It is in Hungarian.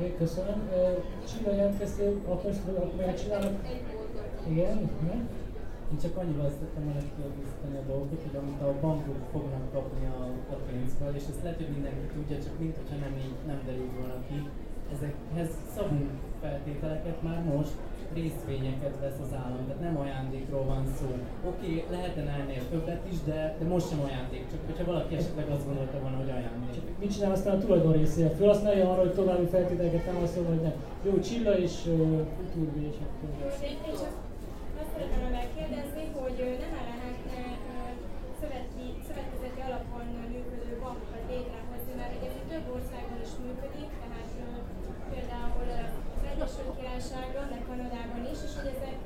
Oké, köszönöm. Csilla jelentkeztél, akkor megcsinálni? Igen, igen. Én csak annyival szerettem volna kiegészíteni a dolgot, hogy amit a bankok fognak kapni a, a pénzből, és ezt lehet, hogy mindenki tudja, csak mint hogyha nem így nem derült volna ki. Ezekhez szabunk feltételeket már most, részvényeket vesz az állam, tehát nem ajándékról van szó. Oké, okay, lehetne ennél többet is, de, de most sem ajándék, csak hogyha valaki esetleg azt gondolta volna, hogy mit csinál aztán a tulajdon részére? Felhasználja arra, hogy további feltételeket nem azt mondja, hogy nem. Jó, Csilla és uh, Uturbi és akkor. Én csak azt szeretném megkérdezni, hogy nem lehetne szöveti, szövetkezeti alapon működő bankokat létrehozni, mert egy több országban is működik, tehát például az Egyesült Királyságban, de Kanadában is, és hogy ezek